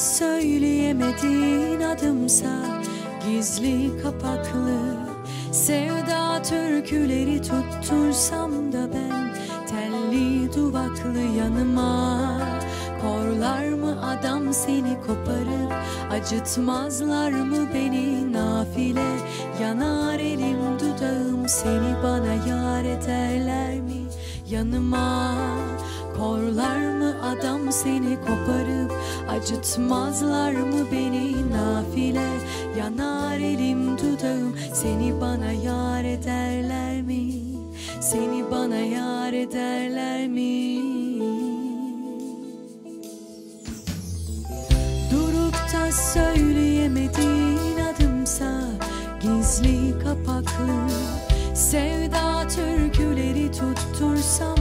söyleyemediğin adımsa Gizli kapaklı sevda türküleri tuttursam da ben Telli duvaklı yanıma. Korlar mı adam seni koparıp Acıtmazlar mı beni? Nafile Yanar elim dudağım seni bana yar ederler mi? Yanıma Korlar mı adam seni koparıp Acıtmazlar mı beni nafile? Yanar elim dudağım seni bana yar ederler mi? Seni bana yar ederler mi? Durup da söyleyemediğin adımsa Gizli kapaklı Sevda türküleri tuttursam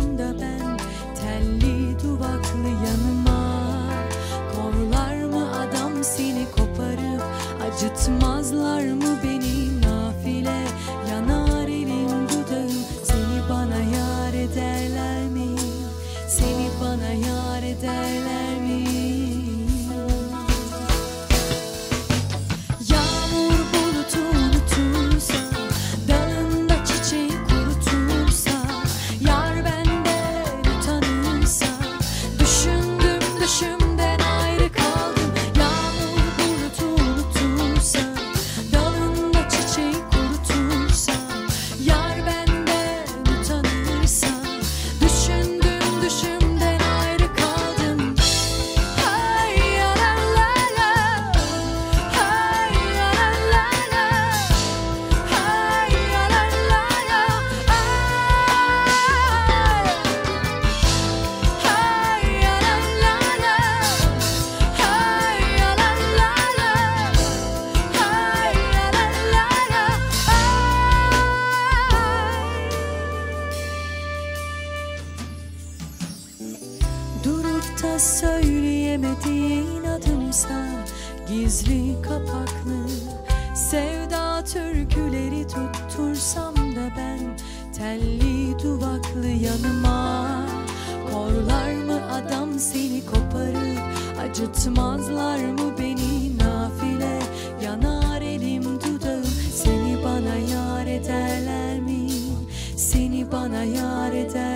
söyleyemediğin adımsa Gizli kapaklı Sevda türküleri tuttursam da ben Telli duvaklı yanıma Korlar mı adam seni koparıp Acıtmazlar mı beni nafile Yanar elim dudağım Seni bana yar ederler mi? Seni bana yar eder